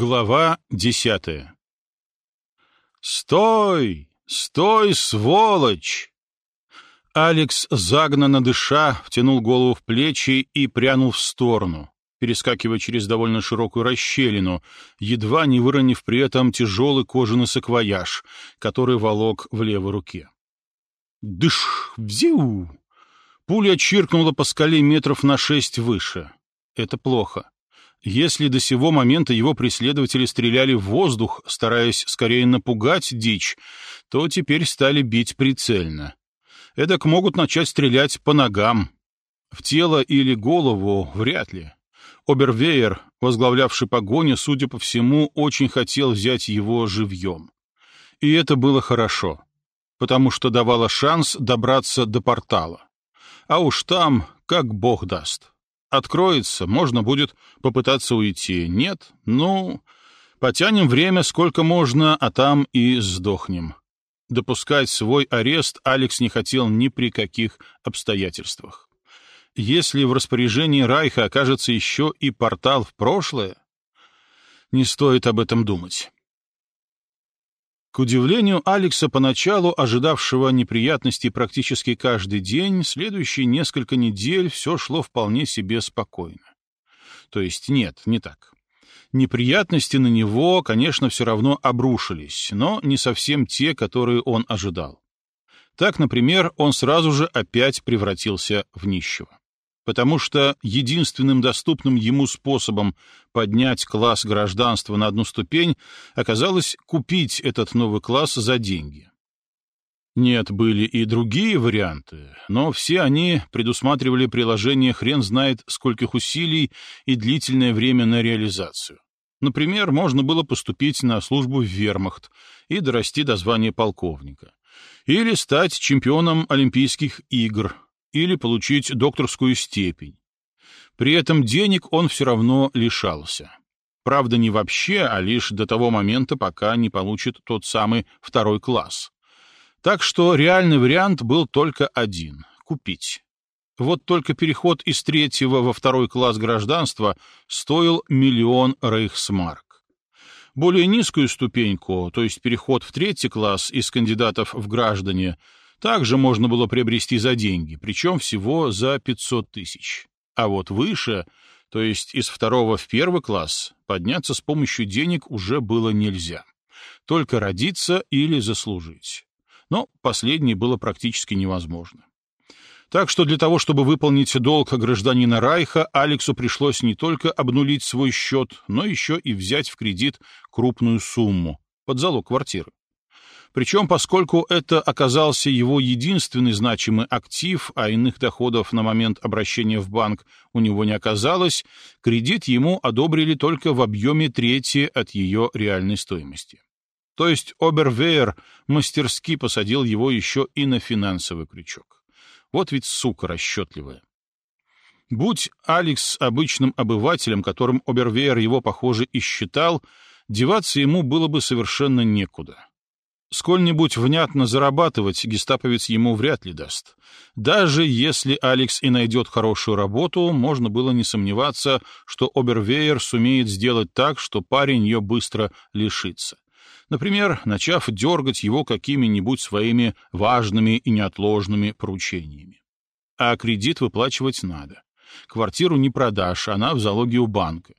Глава десятая «Стой! Стой, сволочь!» Алекс, загнанно дыша, втянул голову в плечи и прянул в сторону, перескакивая через довольно широкую расщелину, едва не выронив при этом тяжелый кожаный саквояж, который волок в левой руке. «Дыш! Взю!» Пуля чиркнула по скале метров на шесть выше. Это плохо. Если до сего момента его преследователи стреляли в воздух, стараясь скорее напугать дичь, то теперь стали бить прицельно. Эдак могут начать стрелять по ногам. В тело или голову вряд ли. Обервейер, возглавлявший погоню, судя по всему, очень хотел взять его живьем. И это было хорошо, потому что давало шанс добраться до портала. А уж там, как бог даст. Откроется, можно будет попытаться уйти. Нет? Ну, потянем время сколько можно, а там и сдохнем. Допускать свой арест Алекс не хотел ни при каких обстоятельствах. Если в распоряжении Райха окажется еще и портал в прошлое, не стоит об этом думать. К удивлению Алекса, поначалу ожидавшего неприятностей практически каждый день, следующие несколько недель все шло вполне себе спокойно. То есть нет, не так. Неприятности на него, конечно, все равно обрушились, но не совсем те, которые он ожидал. Так, например, он сразу же опять превратился в нищего потому что единственным доступным ему способом поднять класс гражданства на одну ступень оказалось купить этот новый класс за деньги. Нет, были и другие варианты, но все они предусматривали приложение хрен знает скольких усилий и длительное время на реализацию. Например, можно было поступить на службу в вермахт и дорасти до звания полковника. Или стать чемпионом Олимпийских игр, или получить докторскую степень. При этом денег он все равно лишался. Правда, не вообще, а лишь до того момента, пока не получит тот самый второй класс. Так что реальный вариант был только один — купить. Вот только переход из третьего во второй класс гражданства стоил миллион рейхсмарк. Более низкую ступеньку, то есть переход в третий класс из кандидатов в граждане, также можно было приобрести за деньги, причем всего за 500 тысяч. А вот выше, то есть из второго в первый класс, подняться с помощью денег уже было нельзя. Только родиться или заслужить. Но последнее было практически невозможно. Так что для того, чтобы выполнить долг гражданина Райха, Алексу пришлось не только обнулить свой счет, но еще и взять в кредит крупную сумму под залог квартиры. Причем, поскольку это оказался его единственный значимый актив, а иных доходов на момент обращения в банк у него не оказалось, кредит ему одобрили только в объеме трети от ее реальной стоимости. То есть Обервейер мастерски посадил его еще и на финансовый крючок. Вот ведь сука расчетливая. Будь Алекс обычным обывателем, которым Обервейер его, похоже, и считал, деваться ему было бы совершенно некуда. Сколь-нибудь внятно зарабатывать гестаповец ему вряд ли даст. Даже если Алекс и найдет хорошую работу, можно было не сомневаться, что Обервейер сумеет сделать так, что парень ее быстро лишится. Например, начав дергать его какими-нибудь своими важными и неотложными поручениями. А кредит выплачивать надо. Квартиру не продашь, она в залоге у банка.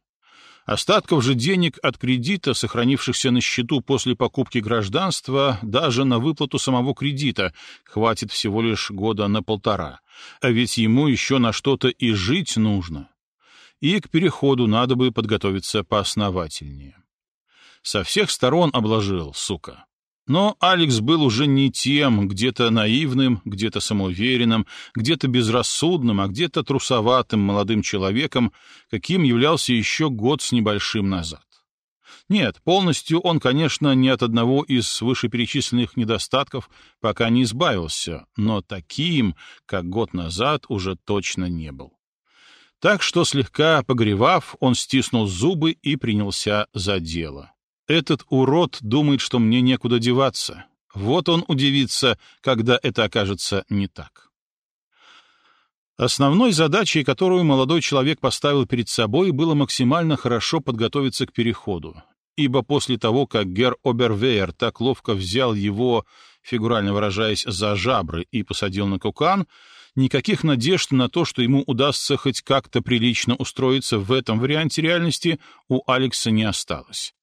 Остатков же денег от кредита, сохранившихся на счету после покупки гражданства, даже на выплату самого кредита хватит всего лишь года на полтора. А ведь ему еще на что-то и жить нужно. И к переходу надо бы подготовиться поосновательнее. Со всех сторон обложил, сука. Но Алекс был уже не тем, где-то наивным, где-то самоуверенным, где-то безрассудным, а где-то трусоватым молодым человеком, каким являлся еще год с небольшим назад. Нет, полностью он, конечно, ни от одного из вышеперечисленных недостатков пока не избавился, но таким, как год назад, уже точно не был. Так что, слегка погревав, он стиснул зубы и принялся за дело. Этот урод думает, что мне некуда деваться. Вот он удивится, когда это окажется не так. Основной задачей, которую молодой человек поставил перед собой, было максимально хорошо подготовиться к переходу, ибо после того, как Гер Обервейер так ловко взял его, фигурально выражаясь, за жабры и посадил на кукан, никаких надежд на то, что ему удастся хоть как-то прилично устроиться в этом варианте реальности, у Алекса не осталось.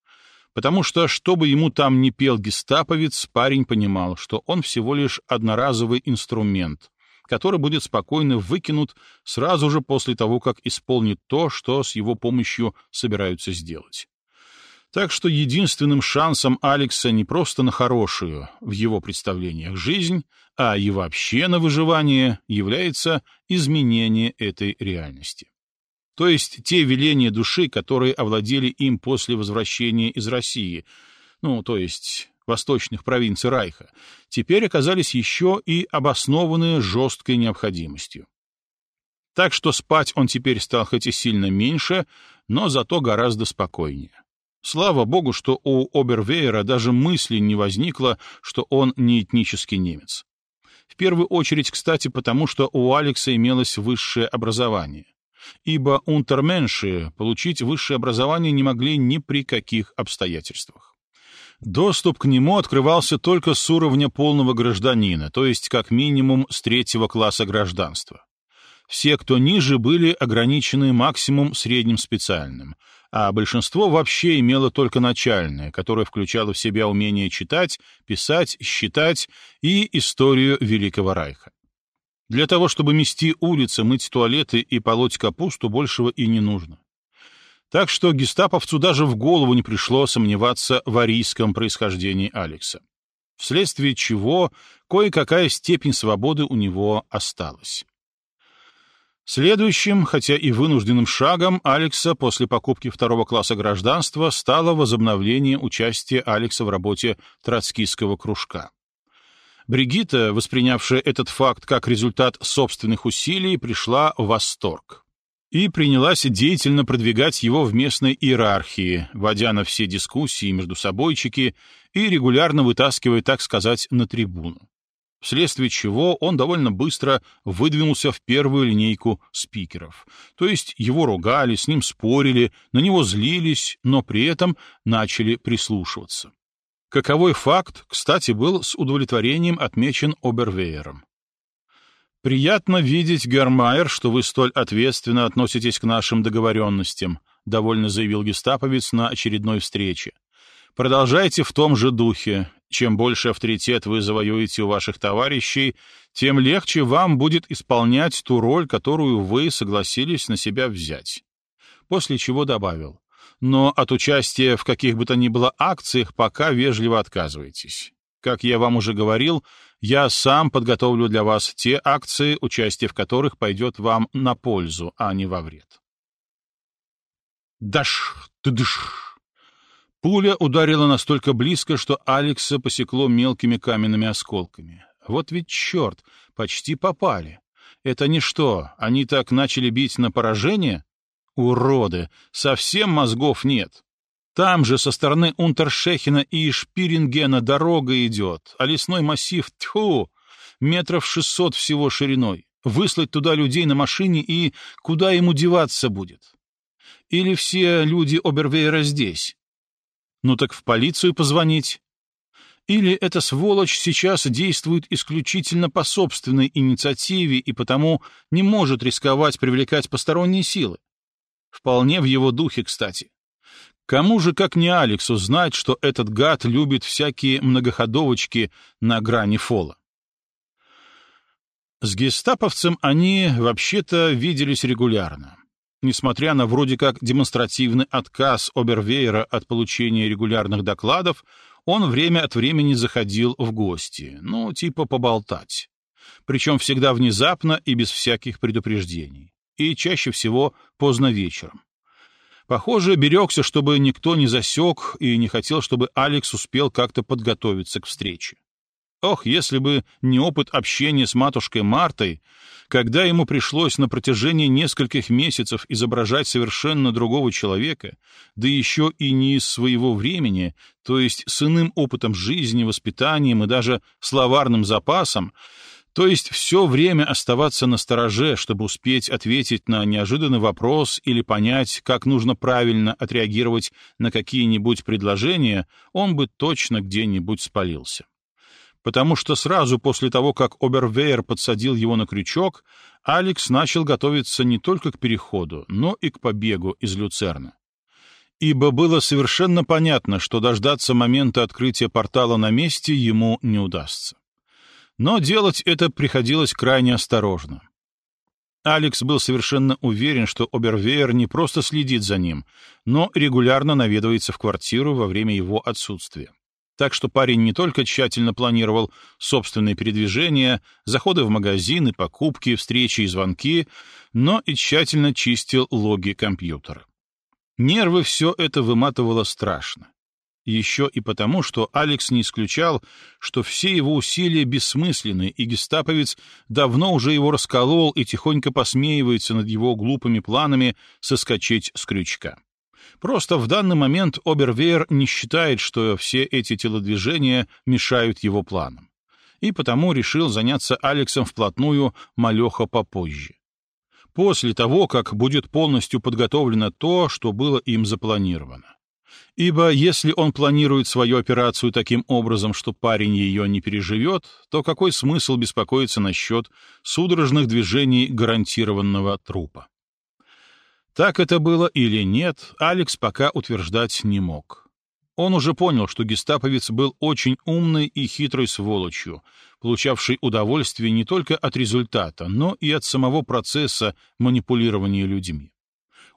Потому что, что бы ему там ни пел гестаповец, парень понимал, что он всего лишь одноразовый инструмент, который будет спокойно выкинут сразу же после того, как исполнит то, что с его помощью собираются сделать. Так что единственным шансом Алекса не просто на хорошую, в его представлениях, жизнь, а и вообще на выживание является изменение этой реальности. То есть те веления души, которые овладели им после возвращения из России, ну, то есть восточных провинций Райха, теперь оказались еще и обоснованы жесткой необходимостью. Так что спать он теперь стал хоть и сильно меньше, но зато гораздо спокойнее. Слава богу, что у Обервейера даже мысли не возникло, что он не этнический немец. В первую очередь, кстати, потому что у Алекса имелось высшее образование. Ибо унтерменши получить высшее образование не могли ни при каких обстоятельствах. Доступ к нему открывался только с уровня полного гражданина, то есть как минимум с третьего класса гражданства. Все, кто ниже, были ограничены максимум средним специальным, а большинство вообще имело только начальное, которое включало в себя умение читать, писать, считать и историю Великого Райха. Для того, чтобы мести улицы, мыть туалеты и полоть капусту, большего и не нужно. Так что гестаповцу даже в голову не пришло сомневаться в арийском происхождении Алекса. Вследствие чего кое-какая степень свободы у него осталась. Следующим, хотя и вынужденным шагом Алекса после покупки второго класса гражданства стало возобновление участия Алекса в работе троцкистского кружка. Бригитта, воспринявшая этот факт как результат собственных усилий, пришла в восторг и принялась деятельно продвигать его в местной иерархии, водя на все дискуссии между собойчики и регулярно вытаскивая, так сказать, на трибуну вследствие чего он довольно быстро выдвинулся в первую линейку спикеров. То есть его ругали, с ним спорили, на него злились, но при этом начали прислушиваться. Каковой факт, кстати, был с удовлетворением отмечен Обервейером. «Приятно видеть, Гермайер, что вы столь ответственно относитесь к нашим договоренностям», довольно заявил гестаповец на очередной встрече. Продолжайте в том же духе. Чем больше авторитет вы завоюете у ваших товарищей, тем легче вам будет исполнять ту роль, которую вы согласились на себя взять. После чего добавил. Но от участия в каких бы то ни было акциях пока вежливо отказываетесь. Как я вам уже говорил, я сам подготовлю для вас те акции, участие в которых пойдет вам на пользу, а не во вред. Даш, ты дыш. Пуля ударила настолько близко, что Алекса посекло мелкими каменными осколками. Вот ведь черт, почти попали. Это ничто, они так начали бить на поражение? Уроды, совсем мозгов нет. Там же со стороны Унтершехена и Шпирингена дорога идет, а лесной массив, тьфу, метров шестьсот всего шириной. Выслать туда людей на машине и куда ему деваться будет? Или все люди Обервейера здесь? Ну так в полицию позвонить. Или эта сволочь сейчас действует исключительно по собственной инициативе и потому не может рисковать привлекать посторонние силы? Вполне в его духе, кстати. Кому же, как не Алексу, знать, что этот гад любит всякие многоходовочки на грани фола? С гестаповцем они вообще-то виделись регулярно несмотря на вроде как демонстративный отказ Обервейера от получения регулярных докладов, он время от времени заходил в гости, ну, типа поболтать. Причем всегда внезапно и без всяких предупреждений. И чаще всего поздно вечером. Похоже, берегся, чтобы никто не засек и не хотел, чтобы Алекс успел как-то подготовиться к встрече. Ох, если бы не опыт общения с матушкой Мартой, когда ему пришлось на протяжении нескольких месяцев изображать совершенно другого человека, да еще и не из своего времени, то есть с иным опытом жизни, воспитанием и даже словарным запасом, То есть все время оставаться на стороже, чтобы успеть ответить на неожиданный вопрос или понять, как нужно правильно отреагировать на какие-нибудь предложения, он бы точно где-нибудь спалился. Потому что сразу после того, как Обервейер подсадил его на крючок, Алекс начал готовиться не только к переходу, но и к побегу из Люцерна. Ибо было совершенно понятно, что дождаться момента открытия портала на месте ему не удастся. Но делать это приходилось крайне осторожно. Алекс был совершенно уверен, что Обервеер не просто следит за ним, но регулярно наведывается в квартиру во время его отсутствия. Так что парень не только тщательно планировал собственные передвижения, заходы в магазины, покупки, встречи и звонки, но и тщательно чистил логи компьютера. Нервы все это выматывало страшно еще и потому, что Алекс не исключал, что все его усилия бессмысленны, и гестаповец давно уже его расколол и тихонько посмеивается над его глупыми планами соскочить с крючка. Просто в данный момент Обервейер не считает, что все эти телодвижения мешают его планам. И потому решил заняться Алексом вплотную малеха попозже. После того, как будет полностью подготовлено то, что было им запланировано. Ибо если он планирует свою операцию таким образом, что парень ее не переживет, то какой смысл беспокоиться насчет судорожных движений гарантированного трупа? Так это было или нет, Алекс пока утверждать не мог. Он уже понял, что гестаповец был очень умной и хитрой сволочью, получавшей удовольствие не только от результата, но и от самого процесса манипулирования людьми.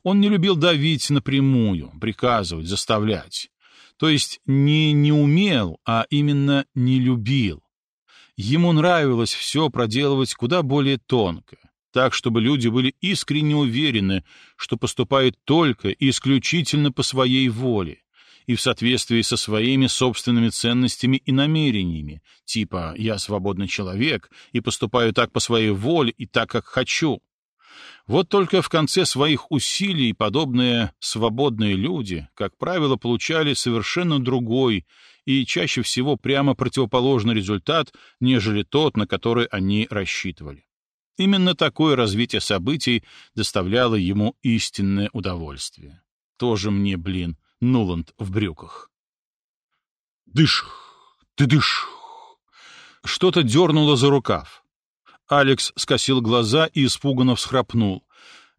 Он не любил давить напрямую, приказывать, заставлять. То есть не не умел, а именно не любил. Ему нравилось все проделывать куда более тонко, так, чтобы люди были искренне уверены, что поступают только и исключительно по своей воле и в соответствии со своими собственными ценностями и намерениями, типа «я свободный человек и поступаю так по своей воле и так, как хочу», вот только в конце своих усилий подобные свободные люди, как правило, получали совершенно другой и чаще всего прямо противоположный результат, нежели тот, на который они рассчитывали. Именно такое развитие событий доставляло ему истинное удовольствие. Тоже мне, блин, Нуланд в брюках. «Дышь! Ты дышь!» Что-то дернуло за рукав. Алекс скосил глаза и испуганно всхрапнул.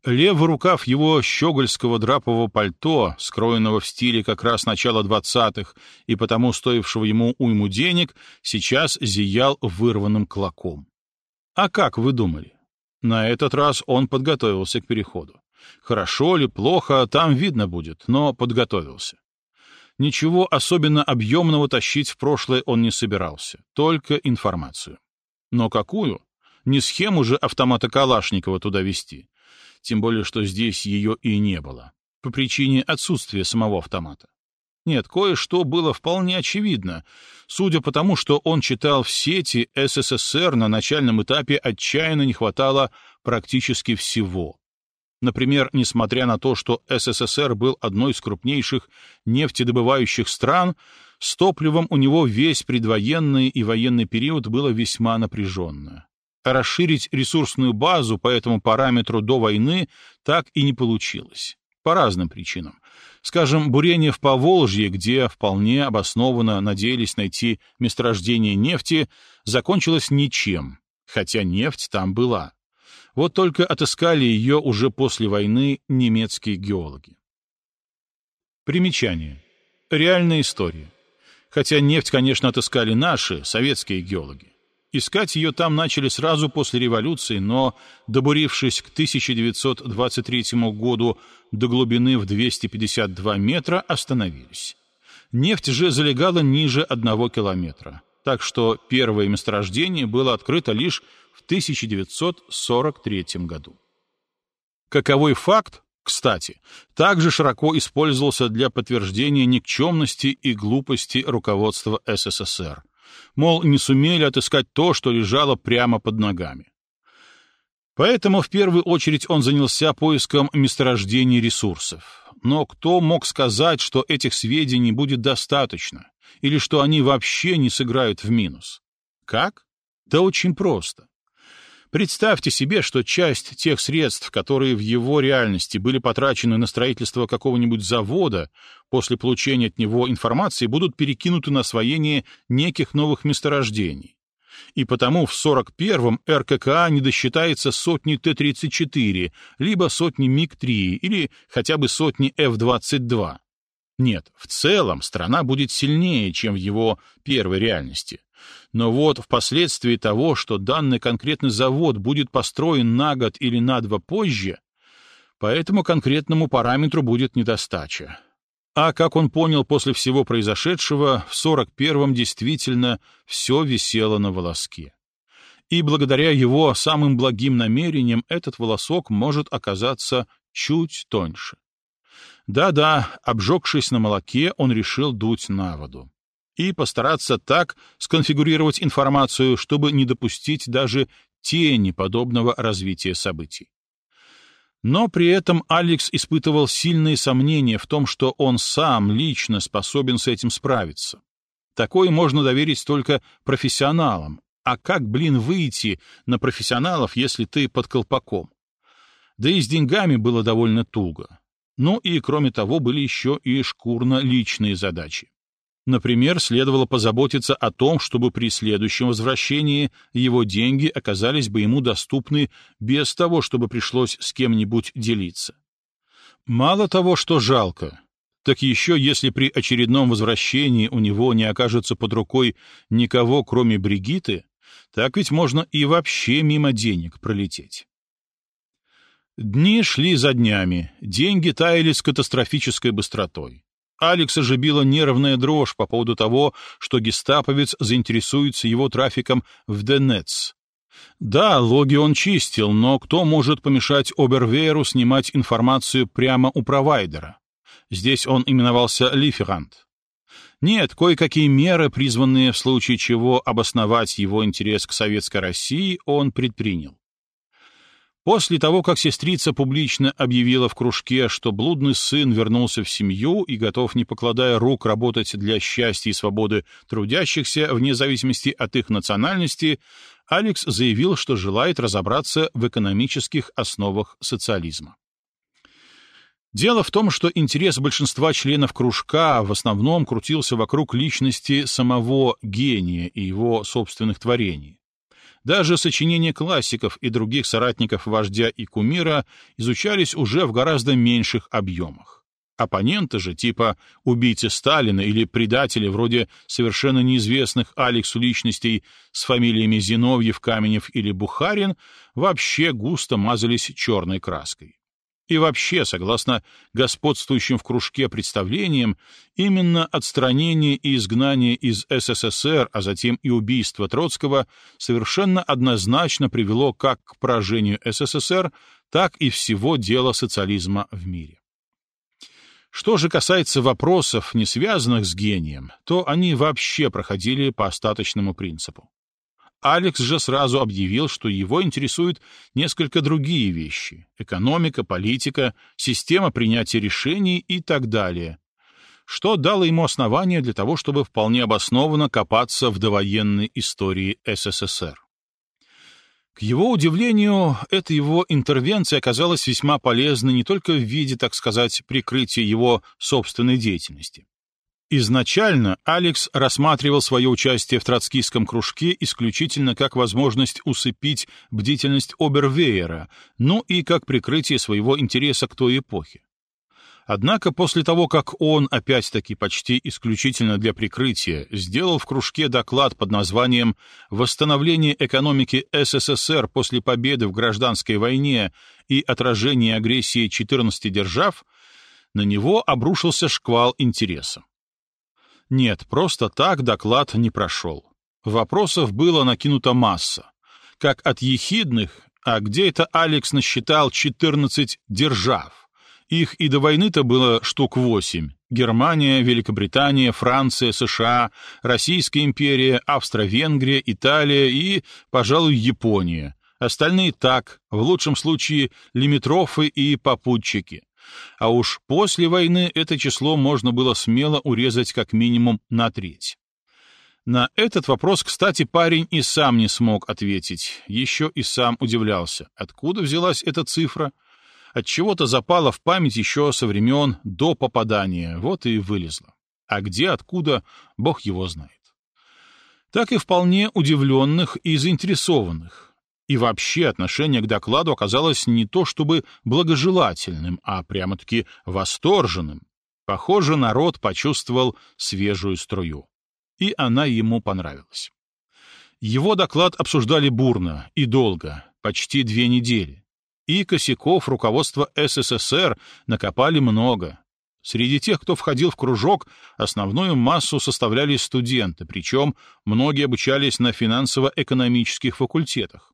Левый рукав его щегольского драпового пальто, скроенного в стиле как раз начала двадцатых и потому стоившего ему уйму денег, сейчас зиял вырванным клоком. А как вы думали? На этот раз он подготовился к переходу. Хорошо ли, плохо, там видно будет, но подготовился. Ничего особенно объемного тащить в прошлое он не собирался, только информацию. Но какую? Не схему же автомата Калашникова туда вести. Тем более, что здесь ее и не было. По причине отсутствия самого автомата. Нет, кое-что было вполне очевидно. Судя по тому, что он читал в сети, СССР на начальном этапе отчаянно не хватало практически всего. Например, несмотря на то, что СССР был одной из крупнейших нефтедобывающих стран, с топливом у него весь предвоенный и военный период было весьма напряженно расширить ресурсную базу по этому параметру до войны так и не получилось. По разным причинам. Скажем, бурение в Поволжье, где вполне обоснованно надеялись найти месторождение нефти, закончилось ничем, хотя нефть там была. Вот только отыскали ее уже после войны немецкие геологи. Примечание. Реальная история. Хотя нефть, конечно, отыскали наши, советские геологи. Искать ее там начали сразу после революции, но, добурившись к 1923 году до глубины в 252 метра, остановились. Нефть же залегала ниже одного километра, так что первое месторождение было открыто лишь в 1943 году. Каковой факт, кстати, также широко использовался для подтверждения никчемности и глупости руководства СССР, мол, не сумели отыскать то, что лежало прямо под ногами. Поэтому в первую очередь он занялся поиском месторождений ресурсов. Но кто мог сказать, что этих сведений будет достаточно, или что они вообще не сыграют в минус? Как? Да очень просто. Представьте себе, что часть тех средств, которые в его реальности были потрачены на строительство какого-нибудь завода, после получения от него информации будут перекинуты на освоение неких новых месторождений. И потому в 41-м РККА не досчитается сотни Т-34, либо сотни МиГ-3 или хотя бы сотни Ф-22. Нет, в целом страна будет сильнее, чем в его первой реальности. Но вот впоследствии того, что данный конкретный завод будет построен на год или на два позже, по этому конкретному параметру будет недостача. А как он понял после всего произошедшего, в 41-м действительно все висело на волоске. И благодаря его самым благим намерениям этот волосок может оказаться чуть тоньше. Да-да, обжегшись на молоке, он решил дуть на воду. И постараться так сконфигурировать информацию, чтобы не допустить даже тени подобного развития событий. Но при этом Алекс испытывал сильные сомнения в том, что он сам лично способен с этим справиться. Такое можно доверить только профессионалам. А как, блин, выйти на профессионалов, если ты под колпаком? Да и с деньгами было довольно туго. Ну и, кроме того, были еще и шкурно-личные задачи. Например, следовало позаботиться о том, чтобы при следующем возвращении его деньги оказались бы ему доступны без того, чтобы пришлось с кем-нибудь делиться. Мало того, что жалко, так еще если при очередном возвращении у него не окажется под рукой никого, кроме Бригиты, так ведь можно и вообще мимо денег пролететь. Дни шли за днями, деньги таяли с катастрофической быстротой. Алекса же била нервная дрожь по поводу того, что гестаповец заинтересуется его трафиком в Денец. Да, логи он чистил, но кто может помешать Обервейеру снимать информацию прямо у провайдера? Здесь он именовался Лиферант. Нет, кое-какие меры, призванные в случае чего обосновать его интерес к советской России, он предпринял. После того, как сестрица публично объявила в кружке, что блудный сын вернулся в семью и готов, не покладая рук, работать для счастья и свободы трудящихся, вне зависимости от их национальности, Алекс заявил, что желает разобраться в экономических основах социализма. Дело в том, что интерес большинства членов кружка в основном крутился вокруг личности самого гения и его собственных творений. Даже сочинения классиков и других соратников вождя и кумира изучались уже в гораздо меньших объемах. Оппоненты же, типа убийцы Сталина или предатели вроде совершенно неизвестных Алексу личностей с фамилиями Зиновьев, Каменев или Бухарин, вообще густо мазались черной краской. И вообще, согласно господствующим в кружке представлениям, именно отстранение и изгнание из СССР, а затем и убийство Троцкого, совершенно однозначно привело как к поражению СССР, так и всего дела социализма в мире. Что же касается вопросов, не связанных с гением, то они вообще проходили по остаточному принципу. Алекс же сразу объявил, что его интересуют несколько другие вещи — экономика, политика, система принятия решений и так далее, что дало ему основание для того, чтобы вполне обоснованно копаться в довоенной истории СССР. К его удивлению, эта его интервенция оказалась весьма полезной не только в виде, так сказать, прикрытия его собственной деятельности. Изначально Алекс рассматривал свое участие в троцкистском кружке исключительно как возможность усыпить бдительность Обервейера, ну и как прикрытие своего интереса к той эпохе. Однако после того, как он, опять-таки почти исключительно для прикрытия, сделал в кружке доклад под названием «Восстановление экономики СССР после победы в гражданской войне и отражение агрессии 14 держав», на него обрушился шквал интереса. Нет, просто так доклад не прошел. Вопросов было накинута масса. Как от ехидных, а где это Алекс насчитал 14 держав? Их и до войны-то было штук восемь. Германия, Великобритания, Франция, США, Российская империя, Австро-Венгрия, Италия и, пожалуй, Япония. Остальные так, в лучшем случае, лимитрофы и попутчики а уж после войны это число можно было смело урезать как минимум на треть. На этот вопрос, кстати, парень и сам не смог ответить, еще и сам удивлялся, откуда взялась эта цифра. От чего то запала в память еще со времен до попадания, вот и вылезла. А где, откуда, бог его знает. Так и вполне удивленных и заинтересованных. И вообще отношение к докладу оказалось не то чтобы благожелательным, а прямо-таки восторженным. Похоже, народ почувствовал свежую струю. И она ему понравилась. Его доклад обсуждали бурно и долго, почти две недели. И косяков руководства СССР накопали много. Среди тех, кто входил в кружок, основную массу составляли студенты, причем многие обучались на финансово-экономических факультетах.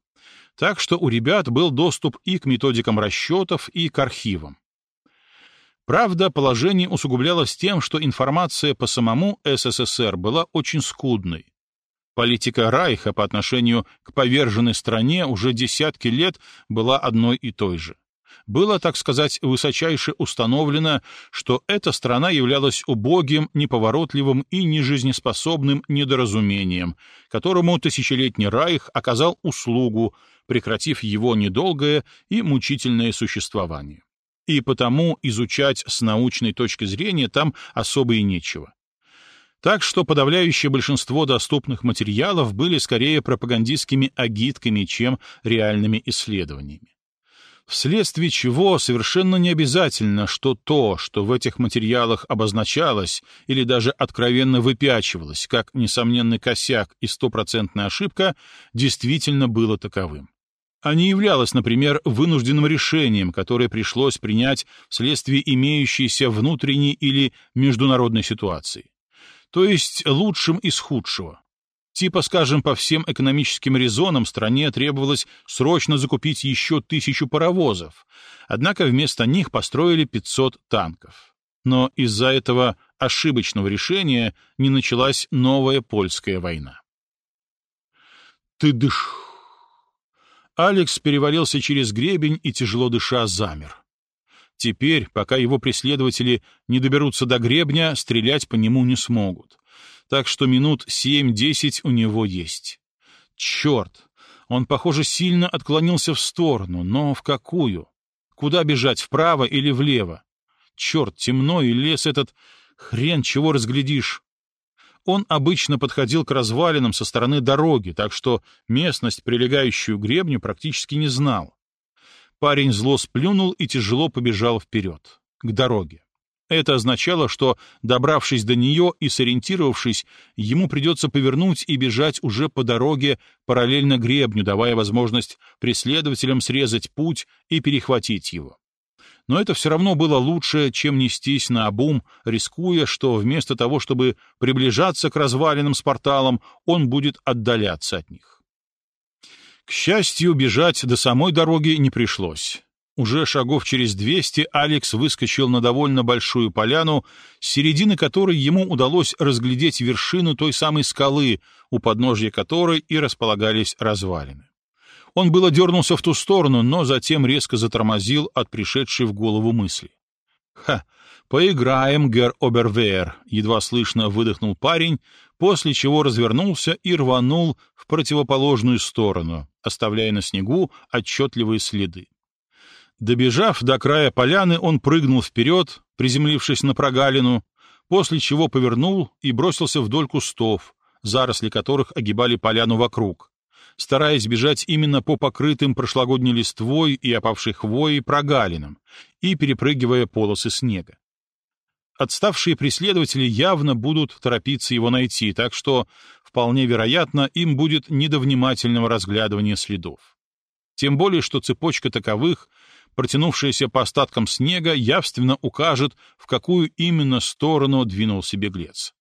Так что у ребят был доступ и к методикам расчетов, и к архивам. Правда, положение усугублялось тем, что информация по самому СССР была очень скудной. Политика Райха по отношению к поверженной стране уже десятки лет была одной и той же. Было, так сказать, высочайше установлено, что эта страна являлась убогим, неповоротливым и нежизнеспособным недоразумением, которому тысячелетний Райх оказал услугу, прекратив его недолгое и мучительное существование и потому изучать с научной точки зрения там особо и нечего. Так что подавляющее большинство доступных материалов были скорее пропагандистскими агитками, чем реальными исследованиями. Вследствие чего совершенно не обязательно, что то, что в этих материалах обозначалось или даже откровенно выпячивалось, как несомненный косяк и стопроцентная ошибка, действительно было таковым а не являлось, например, вынужденным решением, которое пришлось принять вследствие имеющейся внутренней или международной ситуации. То есть лучшим из худшего. Типа, скажем, по всем экономическим резонам стране требовалось срочно закупить еще тысячу паровозов, однако вместо них построили 500 танков. Но из-за этого ошибочного решения не началась новая польская война. Ты дышь! Алекс перевалился через гребень и, тяжело дыша, замер. Теперь, пока его преследователи не доберутся до гребня, стрелять по нему не смогут. Так что минут семь-десять у него есть. Черт! Он, похоже, сильно отклонился в сторону, но в какую? Куда бежать, вправо или влево? Черт, темно, и лес этот... Хрен чего разглядишь. Он обычно подходил к развалинам со стороны дороги, так что местность, прилегающую к гребню, практически не знал. Парень зло сплюнул и тяжело побежал вперед, к дороге. Это означало, что, добравшись до нее и сориентировавшись, ему придется повернуть и бежать уже по дороге параллельно гребню, давая возможность преследователям срезать путь и перехватить его но это все равно было лучше, чем нестись на обум, рискуя, что вместо того, чтобы приближаться к развалинам с порталом, он будет отдаляться от них. К счастью, бежать до самой дороги не пришлось. Уже шагов через двести Алекс выскочил на довольно большую поляну, с середины которой ему удалось разглядеть вершину той самой скалы, у подножья которой и располагались развалины. Он было дернулся в ту сторону, но затем резко затормозил от пришедшей в голову мысли. «Ха! Поиграем, гер Обервеер!» — едва слышно выдохнул парень, после чего развернулся и рванул в противоположную сторону, оставляя на снегу отчетливые следы. Добежав до края поляны, он прыгнул вперед, приземлившись на прогалину, после чего повернул и бросился вдоль кустов, заросли которых огибали поляну вокруг, стараясь бежать именно по покрытым прошлогодней листвой и опавшей хвоей прогалинам и перепрыгивая полосы снега. Отставшие преследователи явно будут торопиться его найти, так что, вполне вероятно, им будет не до внимательного разглядывания следов. Тем более, что цепочка таковых, протянувшаяся по остаткам снега, явственно укажет, в какую именно сторону двинулся беглец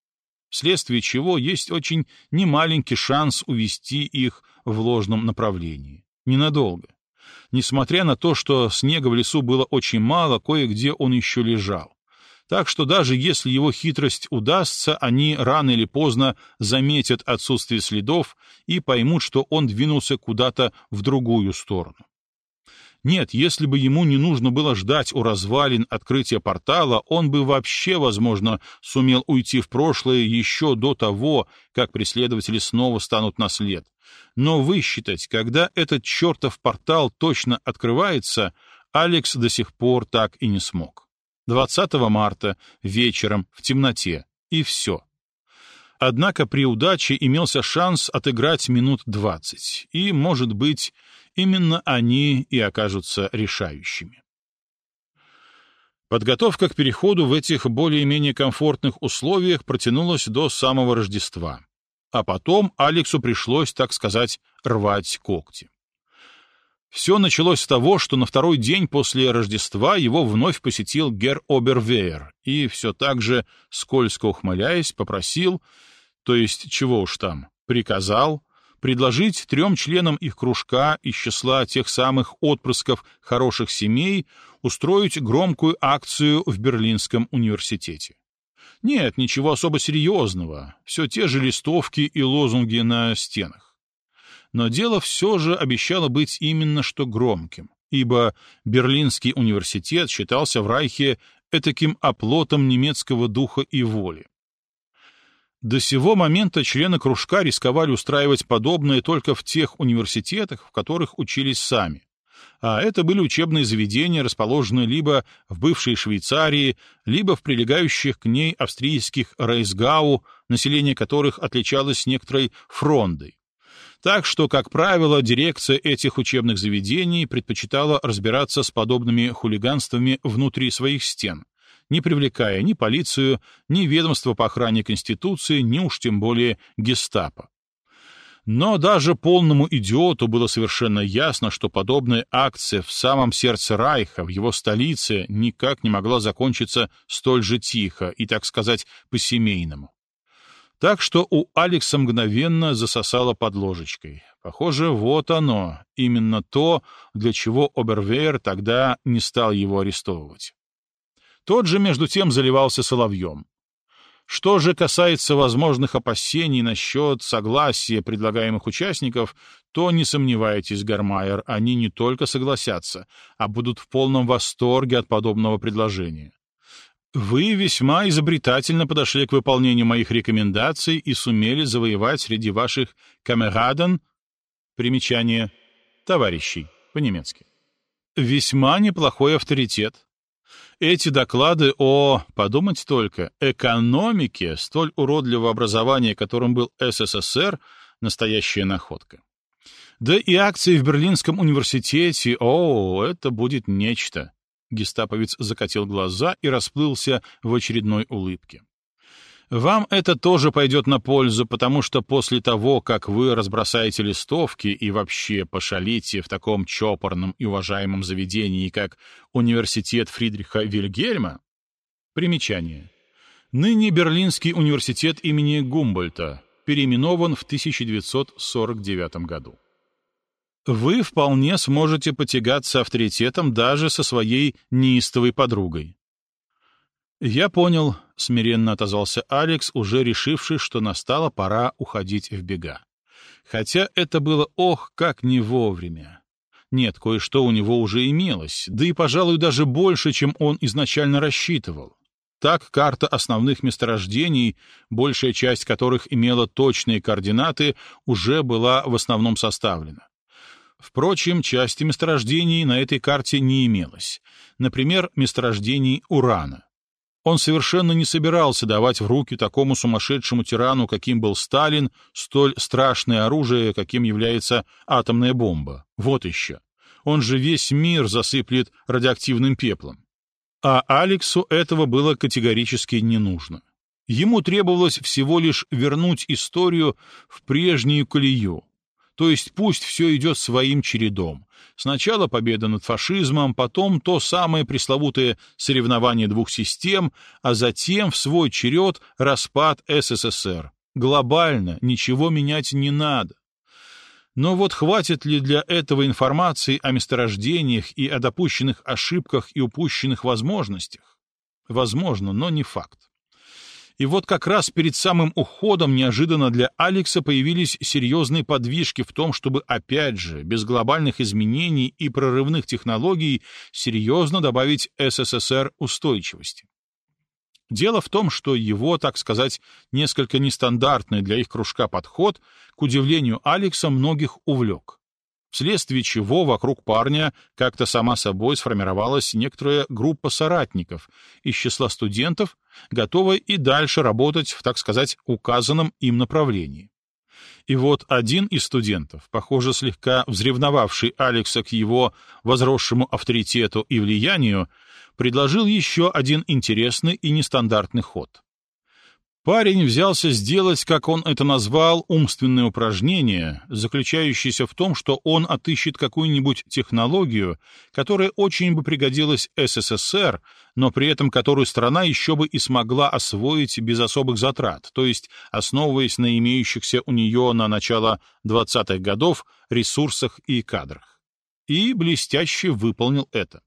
вследствие чего есть очень немаленький шанс увести их в ложном направлении. Ненадолго. Несмотря на то, что снега в лесу было очень мало, кое-где он еще лежал. Так что даже если его хитрость удастся, они рано или поздно заметят отсутствие следов и поймут, что он двинулся куда-то в другую сторону. Нет, если бы ему не нужно было ждать у развалин открытия портала, он бы вообще, возможно, сумел уйти в прошлое еще до того, как преследователи снова станут на след. Но высчитать, когда этот чертов портал точно открывается, Алекс до сих пор так и не смог. 20 марта, вечером, в темноте. И все. Однако при удаче имелся шанс отыграть минут двадцать, и, может быть, именно они и окажутся решающими. Подготовка к переходу в этих более-менее комфортных условиях протянулась до самого Рождества. А потом Алексу пришлось, так сказать, рвать когти. Все началось с того, что на второй день после Рождества его вновь посетил Гер Обервейер и все так же, скользко ухмыляясь, попросил, то есть чего уж там, приказал, предложить трем членам их кружка из числа тех самых отпрысков хороших семей устроить громкую акцию в Берлинском университете. Нет, ничего особо серьезного, все те же листовки и лозунги на стенах. Но дело все же обещало быть именно что громким, ибо Берлинский университет считался в Райхе этаким оплотом немецкого духа и воли. До сего момента члены кружка рисковали устраивать подобное только в тех университетах, в которых учились сами. А это были учебные заведения, расположенные либо в бывшей Швейцарии, либо в прилегающих к ней австрийских Рейсгау, население которых отличалось некоторой фрондой. Так что, как правило, дирекция этих учебных заведений предпочитала разбираться с подобными хулиганствами внутри своих стен, не привлекая ни полицию, ни ведомство по охране Конституции, ни уж тем более гестапо. Но даже полному идиоту было совершенно ясно, что подобная акция в самом сердце Райха, в его столице, никак не могла закончиться столь же тихо и, так сказать, по-семейному. Так что у Алекса мгновенно засосало под ложечкой. Похоже, вот оно, именно то, для чего Обервейер тогда не стал его арестовывать. Тот же, между тем, заливался соловьем. Что же касается возможных опасений насчет согласия предлагаемых участников, то не сомневайтесь, Гармайер, они не только согласятся, а будут в полном восторге от подобного предложения. Вы весьма изобретательно подошли к выполнению моих рекомендаций и сумели завоевать среди ваших камераден примечание товарищей по-немецки. Весьма неплохой авторитет. Эти доклады о, подумать только, экономике столь уродливого образования, которым был СССР, настоящая находка. Да и акции в Берлинском университете, о, это будет нечто. Гестаповец закатил глаза и расплылся в очередной улыбке. Вам это тоже пойдет на пользу, потому что после того, как вы разбросаете листовки и вообще пошалите в таком чопорном и уважаемом заведении, как Университет Фридриха Вильгельма... Примечание. Ныне Берлинский университет имени Гумбольта переименован в 1949 году. Вы вполне сможете потягаться авторитетом даже со своей неистовой подругой. «Я понял», — смиренно отозвался Алекс, уже решивший, что настала пора уходить в бега. Хотя это было ох, как не вовремя. Нет, кое-что у него уже имелось, да и, пожалуй, даже больше, чем он изначально рассчитывал. Так, карта основных месторождений, большая часть которых имела точные координаты, уже была в основном составлена. Впрочем, части месторождений на этой карте не имелось. Например, месторождений урана. Он совершенно не собирался давать в руки такому сумасшедшему тирану, каким был Сталин, столь страшное оружие, каким является атомная бомба. Вот еще. Он же весь мир засыплет радиоактивным пеплом. А Алексу этого было категорически не нужно. Ему требовалось всего лишь вернуть историю в прежнюю колею, то есть пусть все идет своим чередом. Сначала победа над фашизмом, потом то самое пресловутое соревнование двух систем, а затем в свой черед распад СССР. Глобально ничего менять не надо. Но вот хватит ли для этого информации о месторождениях и о допущенных ошибках и упущенных возможностях? Возможно, но не факт. И вот как раз перед самым уходом неожиданно для Алекса появились серьезные подвижки в том, чтобы опять же, без глобальных изменений и прорывных технологий, серьезно добавить СССР устойчивости. Дело в том, что его, так сказать, несколько нестандартный для их кружка подход, к удивлению Алекса, многих увлек вследствие чего вокруг парня как-то сама собой сформировалась некоторая группа соратников из числа студентов, готовая и дальше работать в, так сказать, указанном им направлении. И вот один из студентов, похоже, слегка взревновавший Алекса к его возросшему авторитету и влиянию, предложил еще один интересный и нестандартный ход. Парень взялся сделать, как он это назвал, умственное упражнение, заключающееся в том, что он отыщет какую-нибудь технологию, которая очень бы пригодилась СССР, но при этом которую страна еще бы и смогла освоить без особых затрат, то есть основываясь на имеющихся у нее на начало 20-х годов ресурсах и кадрах. И блестяще выполнил это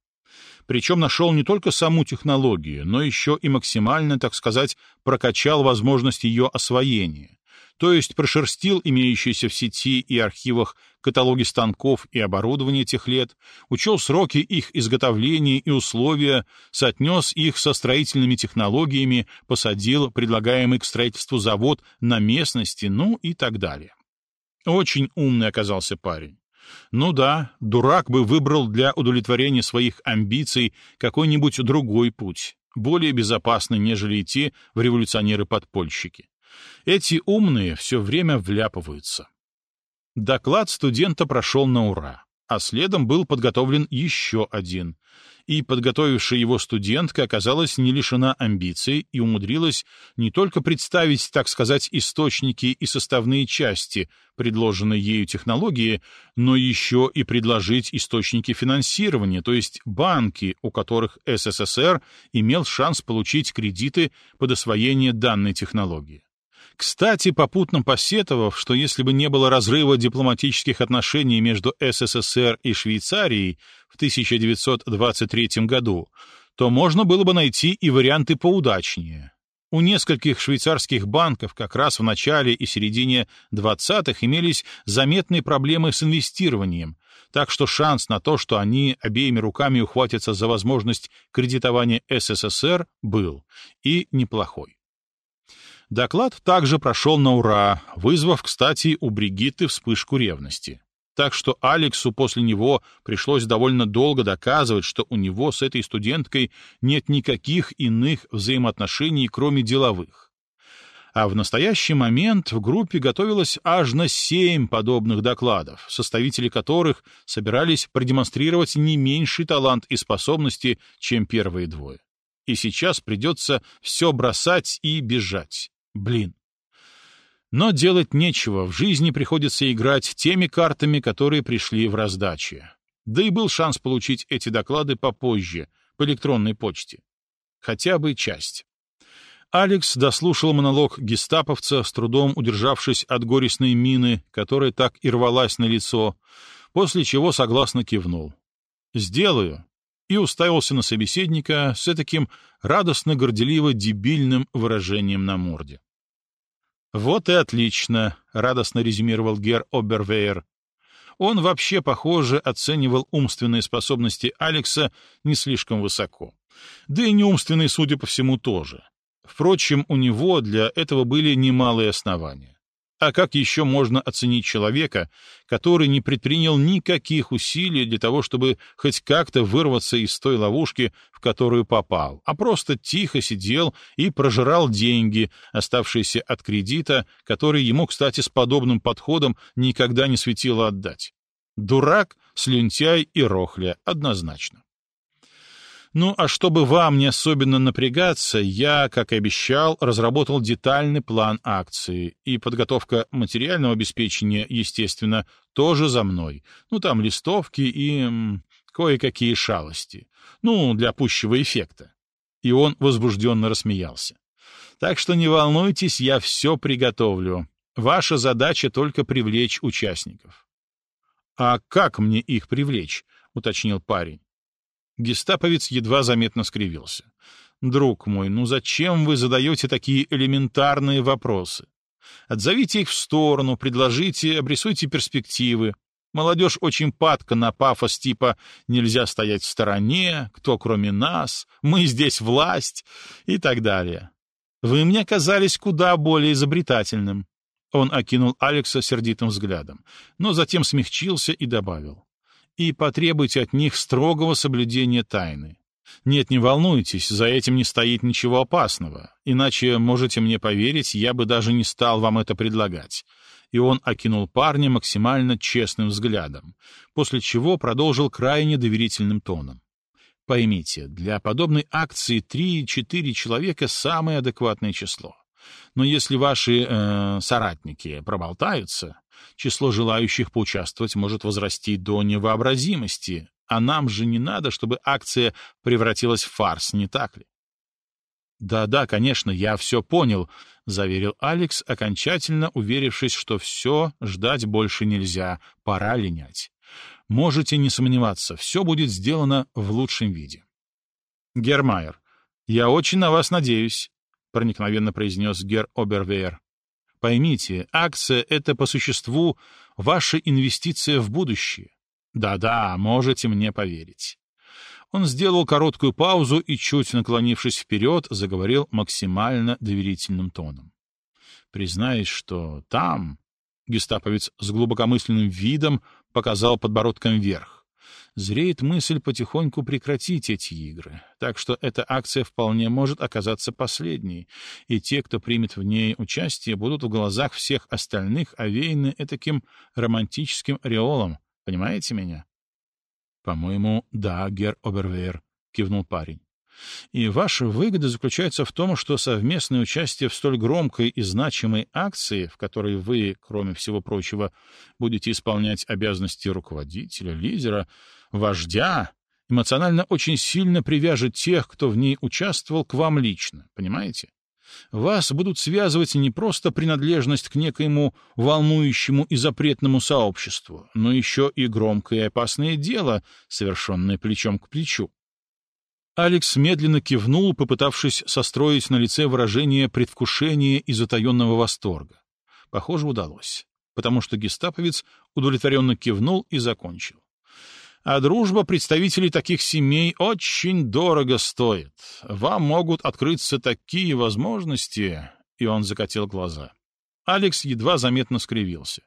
причем нашел не только саму технологию, но еще и максимально, так сказать, прокачал возможность ее освоения, то есть прошерстил имеющиеся в сети и архивах каталоги станков и оборудования тех лет, учел сроки их изготовления и условия, соотнес их со строительными технологиями, посадил предлагаемый к строительству завод на местности, ну и так далее. Очень умный оказался парень. Ну да, дурак бы выбрал для удовлетворения своих амбиций какой-нибудь другой путь, более безопасный, нежели идти в революционеры-подпольщики. Эти умные все время вляпываются. Доклад студента прошел на ура, а следом был подготовлен еще один — и подготовившая его студентка оказалась не лишена амбиций и умудрилась не только представить, так сказать, источники и составные части предложенной ею технологии, но еще и предложить источники финансирования, то есть банки, у которых СССР имел шанс получить кредиты под освоение данной технологии. Кстати, попутно посетовав, что если бы не было разрыва дипломатических отношений между СССР и Швейцарией в 1923 году, то можно было бы найти и варианты поудачнее. У нескольких швейцарских банков как раз в начале и середине 20-х имелись заметные проблемы с инвестированием, так что шанс на то, что они обеими руками ухватятся за возможность кредитования СССР, был, и неплохой. Доклад также прошел на ура, вызвав, кстати, у Бригитты вспышку ревности. Так что Алексу после него пришлось довольно долго доказывать, что у него с этой студенткой нет никаких иных взаимоотношений, кроме деловых. А в настоящий момент в группе готовилось аж на семь подобных докладов, составители которых собирались продемонстрировать не меньший талант и способности, чем первые двое. И сейчас придется все бросать и бежать. Блин. Но делать нечего, в жизни приходится играть теми картами, которые пришли в раздаче. Да и был шанс получить эти доклады попозже, по электронной почте. Хотя бы часть. Алекс дослушал монолог гестаповца, с трудом удержавшись от горестной мины, которая так и рвалась на лицо, после чего согласно кивнул. «Сделаю», и уставился на собеседника с таким радостно-горделиво-дебильным выражением на морде. «Вот и отлично», — радостно резюмировал Гер Обервейер. Он вообще, похоже, оценивал умственные способности Алекса не слишком высоко. Да и неумственные, судя по всему, тоже. Впрочем, у него для этого были немалые основания. А как еще можно оценить человека, который не предпринял никаких усилий для того, чтобы хоть как-то вырваться из той ловушки, в которую попал, а просто тихо сидел и прожирал деньги, оставшиеся от кредита, который ему, кстати, с подобным подходом никогда не светило отдать? Дурак, слюнтяй и рохля, однозначно. Ну, а чтобы вам не особенно напрягаться, я, как и обещал, разработал детальный план акции, и подготовка материального обеспечения, естественно, тоже за мной. Ну, там листовки и кое-какие шалости. Ну, для пущего эффекта. И он возбужденно рассмеялся. Так что не волнуйтесь, я все приготовлю. Ваша задача только привлечь участников. — А как мне их привлечь? — уточнил парень. Гестаповец едва заметно скривился. Друг мой, ну зачем вы задаете такие элементарные вопросы? Отзовите их в сторону, предложите, обрисуйте перспективы. Молодежь очень падка на пафос типа «нельзя стоять в стороне», «кто кроме нас», «мы здесь власть» и так далее. Вы мне казались куда более изобретательным. Он окинул Алекса сердитым взглядом, но затем смягчился и добавил. И потребуйте от них строгого соблюдения тайны. Нет, не волнуйтесь, за этим не стоит ничего опасного. Иначе, можете мне поверить, я бы даже не стал вам это предлагать. И он окинул парня максимально честным взглядом, после чего продолжил крайне доверительным тоном. Поймите, для подобной акции 3-4 человека — самое адекватное число. Но если ваши э, соратники проболтаются, число желающих поучаствовать может возрасти до невообразимости, а нам же не надо, чтобы акция превратилась в фарс, не так ли? «Да-да, конечно, я все понял», — заверил Алекс, окончательно уверившись, что все, ждать больше нельзя, пора линять. «Можете не сомневаться, все будет сделано в лучшем виде». «Гермайер, я очень на вас надеюсь», — проникновенно произнес Гер Обервейер. «Поймите, акция — это по существу ваша инвестиция в будущее. Да-да, можете мне поверить. Он сделал короткую паузу и, чуть наклонившись вперед, заговорил максимально доверительным тоном. Признаюсь, что там... Гестаповец с глубокомысленным видом показал подбородком вверх. Зреет мысль потихоньку прекратить эти игры, так что эта акция вполне может оказаться последней, и те, кто примет в ней участие, будут в глазах всех остальных овеяны этаким романтическим ореолом, Понимаете меня? — По-моему, да, гер Обервейер, — кивнул парень. — И ваша выгода заключается в том, что совместное участие в столь громкой и значимой акции, в которой вы, кроме всего прочего, будете исполнять обязанности руководителя, лидера, вождя, эмоционально очень сильно привяжет тех, кто в ней участвовал, к вам лично, понимаете? Вас будут связывать не просто принадлежность к некоему волнующему и запретному сообществу, но еще и громкое и опасное дело, совершенное плечом к плечу. Алекс медленно кивнул, попытавшись состроить на лице выражение предвкушения и затаенного восторга. Похоже, удалось, потому что гестаповец удовлетворенно кивнул и закончил а дружба представителей таких семей очень дорого стоит. Вам могут открыться такие возможности...» И он закатил глаза. Алекс едва заметно скривился.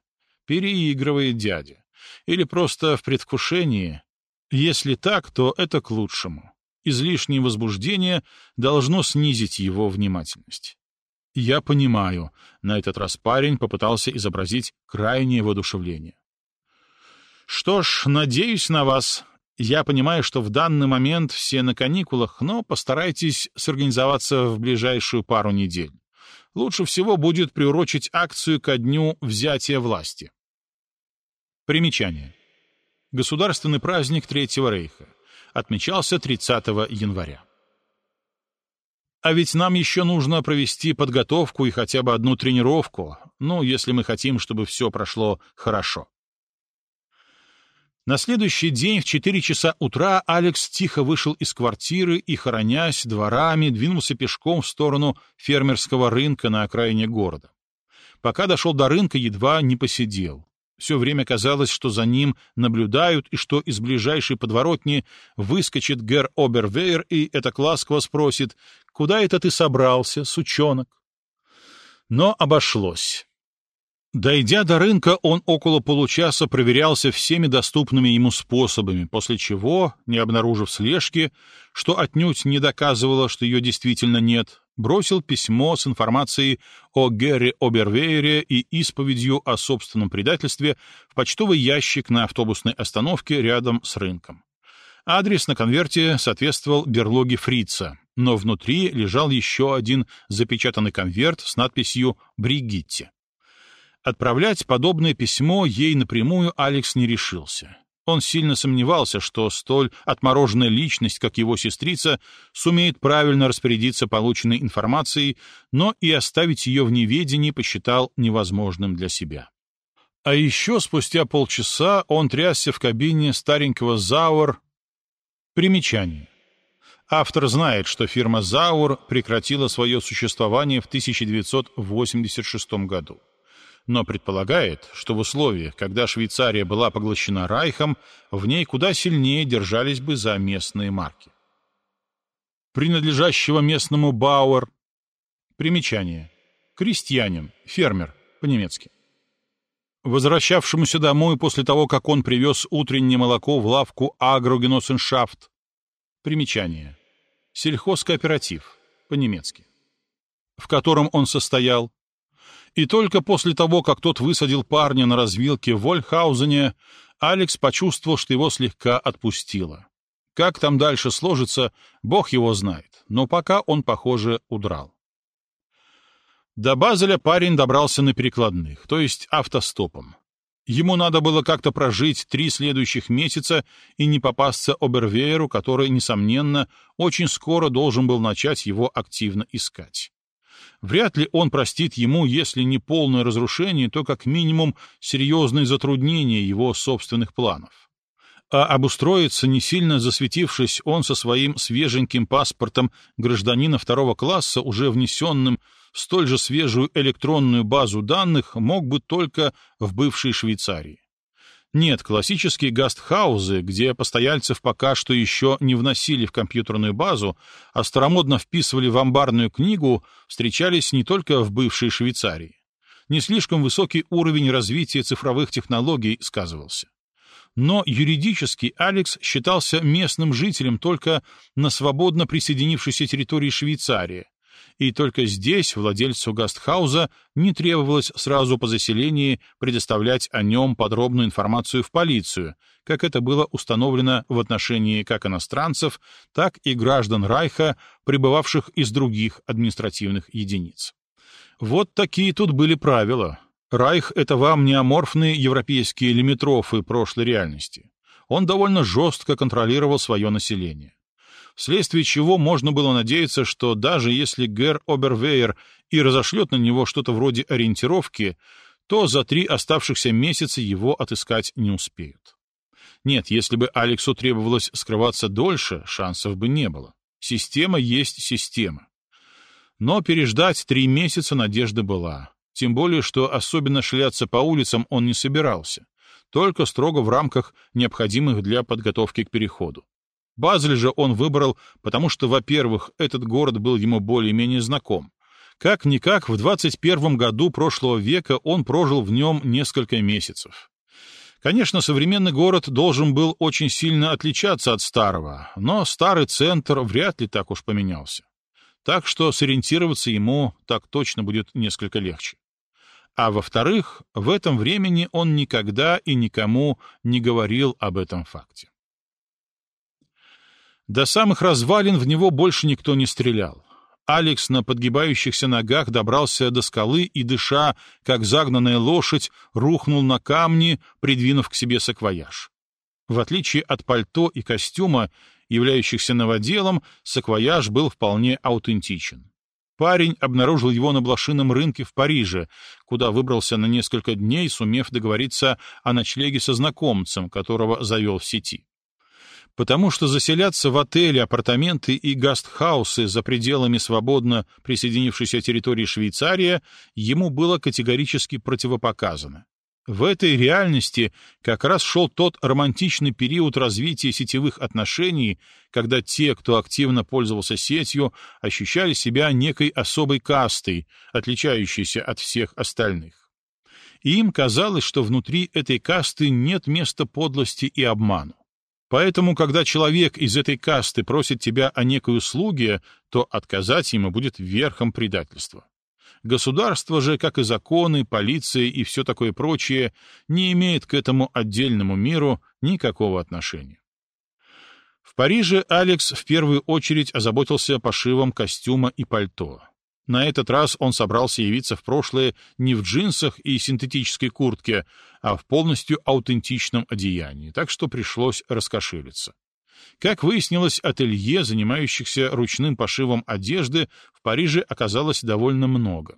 Переигрывает дядя. Или просто в предвкушении. Если так, то это к лучшему. Излишнее возбуждение должно снизить его внимательность. «Я понимаю», — на этот раз парень попытался изобразить крайнее воодушевление. Что ж, надеюсь на вас. Я понимаю, что в данный момент все на каникулах, но постарайтесь сорганизоваться в ближайшую пару недель. Лучше всего будет приурочить акцию ко дню взятия власти. Примечание. Государственный праздник Третьего Рейха. Отмечался 30 января. А ведь нам еще нужно провести подготовку и хотя бы одну тренировку, ну, если мы хотим, чтобы все прошло хорошо. На следующий день в четыре часа утра Алекс тихо вышел из квартиры и, хоронясь дворами, двинулся пешком в сторону фермерского рынка на окраине города. Пока дошел до рынка, едва не посидел. Все время казалось, что за ним наблюдают и что из ближайшей подворотни выскочит Гер Обервейер и это ласково спросит «Куда это ты собрался, сучонок?» Но обошлось. Дойдя до рынка, он около получаса проверялся всеми доступными ему способами, после чего, не обнаружив слежки, что отнюдь не доказывало, что ее действительно нет, бросил письмо с информацией о Герри Обервейере и исповедью о собственном предательстве в почтовый ящик на автобусной остановке рядом с рынком. Адрес на конверте соответствовал берлоге Фрица, но внутри лежал еще один запечатанный конверт с надписью «Бригитте». Отправлять подобное письмо ей напрямую Алекс не решился. Он сильно сомневался, что столь отмороженная личность, как его сестрица, сумеет правильно распорядиться полученной информацией, но и оставить ее в неведении посчитал невозможным для себя. А еще спустя полчаса он трясся в кабине старенького Зауэр. Примечание. Автор знает, что фирма «Заур» прекратила свое существование в 1986 году, но предполагает, что в условиях, когда Швейцария была поглощена Райхом, в ней куда сильнее держались бы за местные марки. Принадлежащего местному Бауэр. Примечание. Крестьянин, фермер, по-немецки. Возвращавшемуся домой после того, как он привез утреннее молоко в лавку «Агрогеносеншафт». Примечание сельхозкооператив, по-немецки, в котором он состоял, и только после того, как тот высадил парня на развилке в Вольхаузене, Алекс почувствовал, что его слегка отпустило. Как там дальше сложится, бог его знает, но пока он, похоже, удрал. До Базеля парень добрался на перекладных, то есть автостопом. Ему надо было как-то прожить три следующих месяца и не попасться Обервееру, который, несомненно, очень скоро должен был начать его активно искать. Вряд ли он простит ему, если не полное разрушение, то как минимум серьезные затруднения его собственных планов. А обустроиться, не сильно засветившись, он со своим свеженьким паспортом гражданина второго класса, уже внесенным столь же свежую электронную базу данных мог бы только в бывшей Швейцарии. Нет, классические гастхаузы, где постояльцев пока что еще не вносили в компьютерную базу, а старомодно вписывали в амбарную книгу, встречались не только в бывшей Швейцарии. Не слишком высокий уровень развития цифровых технологий сказывался. Но юридически Алекс считался местным жителем только на свободно присоединившейся территории Швейцарии, и только здесь владельцу гастхауза не требовалось сразу по заселении предоставлять о нем подробную информацию в полицию, как это было установлено в отношении как иностранцев, так и граждан Райха, прибывавших из других административных единиц. Вот такие тут были правила. Райх — это вам не аморфные европейские лимитрофы прошлой реальности. Он довольно жестко контролировал свое население вследствие чего можно было надеяться, что даже если Гер Обервейер и разошлет на него что-то вроде ориентировки, то за три оставшихся месяца его отыскать не успеют. Нет, если бы Алексу требовалось скрываться дольше, шансов бы не было. Система есть система. Но переждать три месяца надежда была. Тем более, что особенно шляться по улицам он не собирался, только строго в рамках необходимых для подготовки к переходу. Базель же он выбрал, потому что, во-первых, этот город был ему более-менее знаком. Как-никак, в 21 году прошлого века он прожил в нем несколько месяцев. Конечно, современный город должен был очень сильно отличаться от старого, но старый центр вряд ли так уж поменялся. Так что сориентироваться ему так точно будет несколько легче. А во-вторых, в этом времени он никогда и никому не говорил об этом факте. До самых развалин в него больше никто не стрелял. Алекс на подгибающихся ногах добрался до скалы и, дыша, как загнанная лошадь, рухнул на камни, придвинув к себе саквояж. В отличие от пальто и костюма, являющихся новоделом, саквояж был вполне аутентичен. Парень обнаружил его на блошином рынке в Париже, куда выбрался на несколько дней, сумев договориться о ночлеге со знакомцем, которого завел в сети потому что заселяться в отели, апартаменты и гастхаусы за пределами свободно присоединившейся территории Швейцария ему было категорически противопоказано. В этой реальности как раз шел тот романтичный период развития сетевых отношений, когда те, кто активно пользовался сетью, ощущали себя некой особой кастой, отличающейся от всех остальных. И им казалось, что внутри этой касты нет места подлости и обману. Поэтому, когда человек из этой касты просит тебя о некой услуге, то отказать ему будет верхом предательства. Государство же, как и законы, полиция и все такое прочее, не имеет к этому отдельному миру никакого отношения. В Париже Алекс в первую очередь озаботился пошивом костюма и пальто. На этот раз он собрался явиться в прошлое не в джинсах и синтетической куртке, а в полностью аутентичном одеянии, так что пришлось раскошелиться. Как выяснилось, ателье, занимающихся ручным пошивом одежды, в Париже оказалось довольно много.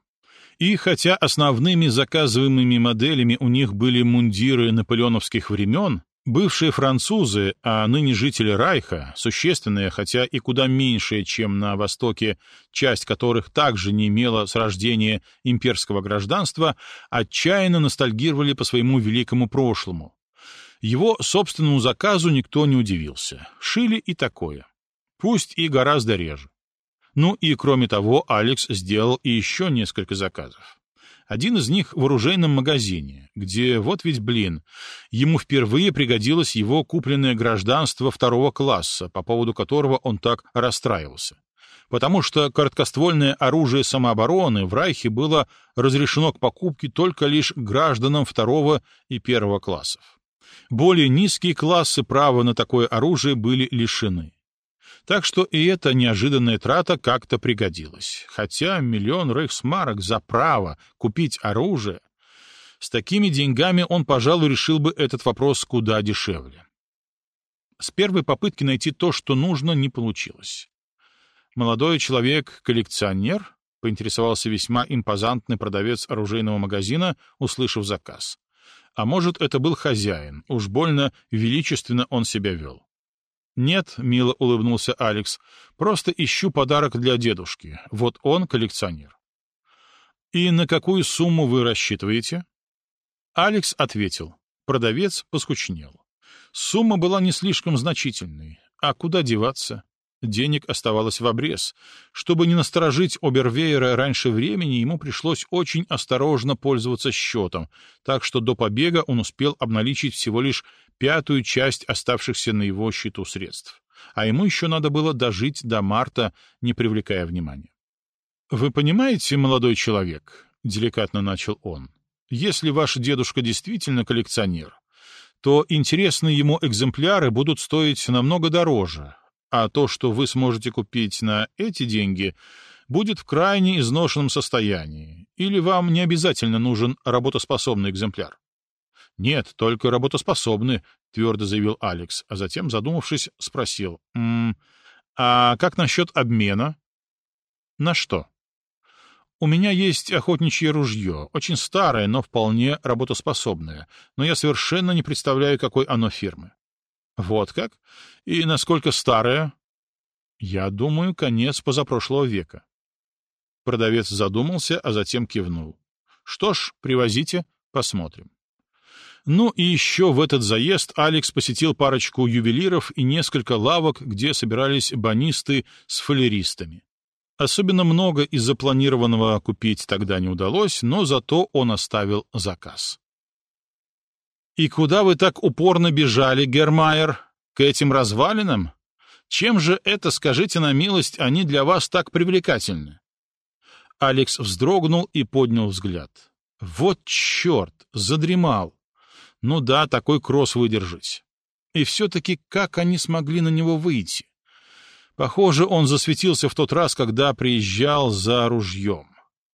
И хотя основными заказываемыми моделями у них были мундиры наполеоновских времен, Бывшие французы, а ныне жители Райха, существенная, хотя и куда меньшая, чем на Востоке, часть которых также не имела с рождения имперского гражданства, отчаянно ностальгировали по своему великому прошлому. Его собственному заказу никто не удивился. Шили и такое. Пусть и гораздо реже. Ну и кроме того, Алекс сделал и еще несколько заказов. Один из них в оружейном магазине, где, вот ведь блин, ему впервые пригодилось его купленное гражданство второго класса, по поводу которого он так расстраивался. Потому что короткоствольное оружие самообороны в Райхе было разрешено к покупке только лишь гражданам второго и первого классов. Более низкие классы права на такое оружие были лишены. Так что и эта неожиданная трата как-то пригодилась. Хотя миллион рейхсмарок за право купить оружие... С такими деньгами он, пожалуй, решил бы этот вопрос куда дешевле. С первой попытки найти то, что нужно, не получилось. Молодой человек — коллекционер, поинтересовался весьма импозантный продавец оружейного магазина, услышав заказ. А может, это был хозяин, уж больно величественно он себя вел. «Нет», — мило улыбнулся Алекс, — «просто ищу подарок для дедушки. Вот он коллекционер». «И на какую сумму вы рассчитываете?» Алекс ответил. Продавец поскучнел. Сумма была не слишком значительной. А куда деваться? Денег оставалось в обрез. Чтобы не насторожить Обервейера раньше времени, ему пришлось очень осторожно пользоваться счетом, так что до побега он успел обналичить всего лишь пятую часть оставшихся на его счету средств. А ему еще надо было дожить до марта, не привлекая внимания. «Вы понимаете, молодой человек», — деликатно начал он, — «если ваш дедушка действительно коллекционер, то интересные ему экземпляры будут стоить намного дороже, а то, что вы сможете купить на эти деньги, будет в крайне изношенном состоянии, или вам не обязательно нужен работоспособный экземпляр. «Нет, только работоспособны», — твердо заявил Алекс, а затем, задумавшись, спросил. «М -м, «А как насчет обмена?» «На что?» «У меня есть охотничье ружье, очень старое, но вполне работоспособное, но я совершенно не представляю, какой оно фирмы». Вот как? И насколько старая? Я думаю, конец позапрошлого века. Продавец задумался, а затем кивнул. Что ж, привозите, посмотрим. Ну и еще в этот заезд Алекс посетил парочку ювелиров и несколько лавок, где собирались банисты с фалеристами. Особенно много из запланированного купить тогда не удалось, но зато он оставил заказ. «И куда вы так упорно бежали, Гермайер? К этим развалинам? Чем же это, скажите на милость, они для вас так привлекательны?» Алекс вздрогнул и поднял взгляд. «Вот черт! Задремал! Ну да, такой кросс выдержать. И все-таки как они смогли на него выйти? Похоже, он засветился в тот раз, когда приезжал за ружьем.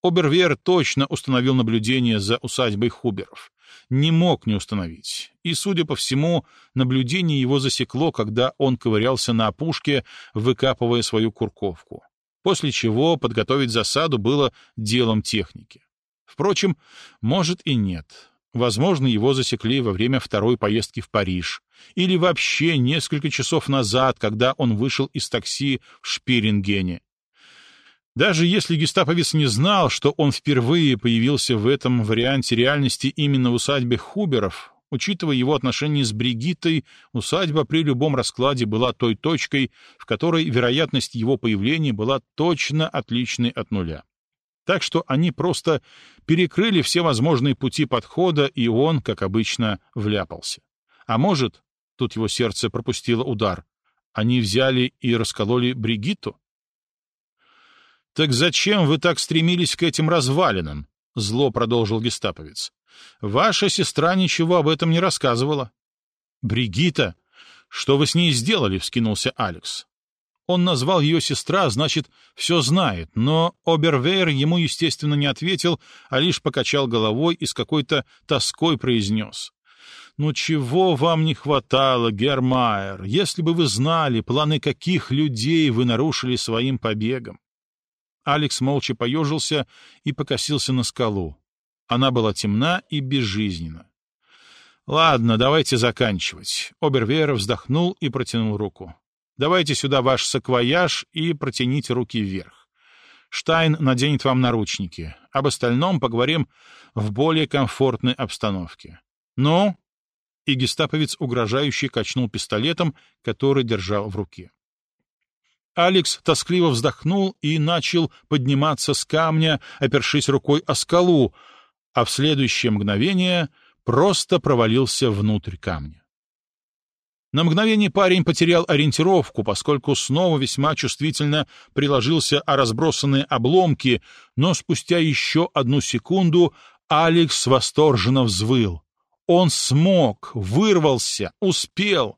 Обервер точно установил наблюдение за усадьбой Хуберов не мог не установить. И, судя по всему, наблюдение его засекло, когда он ковырялся на опушке, выкапывая свою курковку. После чего подготовить засаду было делом техники. Впрочем, может и нет. Возможно, его засекли во время второй поездки в Париж. Или вообще несколько часов назад, когда он вышел из такси в Шпирингене даже если гестаповец не знал, что он впервые появился в этом варианте реальности именно в усадьбе Хуберов, учитывая его отношения с Бригиттой, усадьба при любом раскладе была той точкой, в которой вероятность его появления была точно отличной от нуля. Так что они просто перекрыли все возможные пути подхода, и он, как обычно, вляпался. А может, тут его сердце пропустило удар, они взяли и раскололи Бригитту? «Так зачем вы так стремились к этим развалинам?» — зло продолжил гестаповец. «Ваша сестра ничего об этом не рассказывала». «Бригита! Что вы с ней сделали?» — вскинулся Алекс. Он назвал ее сестра, значит, все знает, но Обервейер ему, естественно, не ответил, а лишь покачал головой и с какой-то тоской произнес. «Ну чего вам не хватало, Гермайер, если бы вы знали, планы каких людей вы нарушили своим побегом? Алекс молча поежился и покосился на скалу. Она была темна и безжизненна. Ладно, давайте заканчивать. Обервейер вздохнул и протянул руку. Давайте сюда ваш саквояж и протяните руки вверх. Штайн наденет вам наручники. Об остальном поговорим в более комфортной обстановке. Ну? И гестаповец угрожающе качнул пистолетом, который держал в руке. Алекс тоскливо вздохнул и начал подниматься с камня, опершись рукой о скалу, а в следующее мгновение просто провалился внутрь камня. На мгновение парень потерял ориентировку, поскольку снова весьма чувствительно приложился о разбросанные обломки, но спустя еще одну секунду Алекс восторженно взвыл. Он смог, вырвался, успел,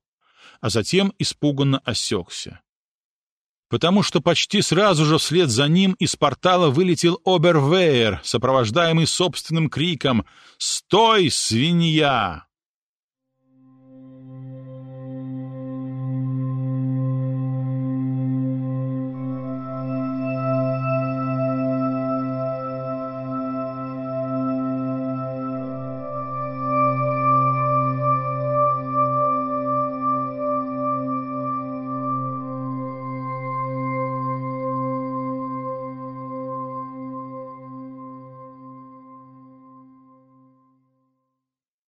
а затем испуганно осекся. Потому что почти сразу же вслед за ним из портала вылетел Обервейер, сопровождаемый собственным криком «Стой, свинья!».